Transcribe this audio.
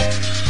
you